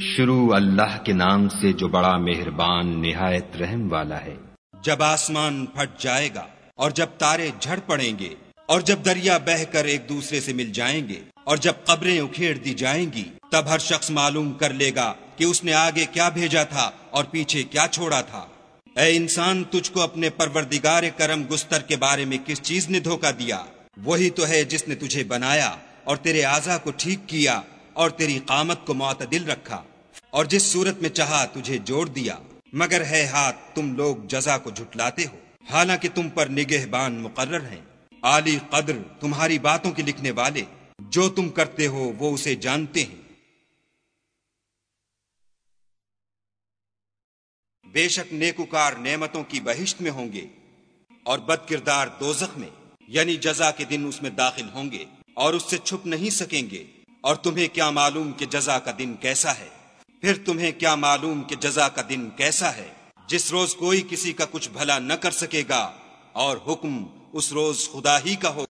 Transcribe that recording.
شروع اللہ کے نام سے جو بڑا مہربان نہایت رحم والا ہے۔ جب آسمان پھٹ جائے گا اور جب تارے جھڑ پڑیں گے اور جب دریا بہ کر ایک دوسرے سے مل جائیں گے اور جب قبریں اکھیڑ دی جائیں گی، تب ہر شخص معلوم کر لے گا کہ اس نے آگے کیا بھیجا تھا اور پیچھے کیا چھوڑا تھا۔ اے انسان، تجھ کو اپنے پروردگار کرم گستر کے بارے میں کس چیز نے دھوکا دیا؟ وہی تو ہے جس نے تجھے بنایا اور تیرے اعضا کو ٹھیک کیا اور تیری قامت کو معتدل رکھا۔ اور جس صورت میں چاہا تجھے جوڑ دیا، مگر ہے ہاتھ تم لوگ جزا کو جھٹلاتے ہو۔ حالانکہ تم پر نگہ بان مقرر ہیں۔ عالی قدر تمہاری باتوں کے لکھنے والے، جو تم کرتے ہو وہ اسے جانتے ہیں۔ بے شک نیکوکار نعمتوں کی بہشت میں ہوں گے اور بد کردار دوزخ میں یعنی جزا کے دن اس میں داخل ہوں گے اور اس سے چھپ نہیں سکیں گے۔ اور تمہیں کیا معلوم کہ جزا کا دن کیسا ہے؟ پھر تمہیں کیا معلوم کہ جزا کا دن کیسا ہے؟ جس روز کوئی کسی کا کچھ بھلا نہ کر سکے گا اور حکم اس روز خدا ہی کا ہو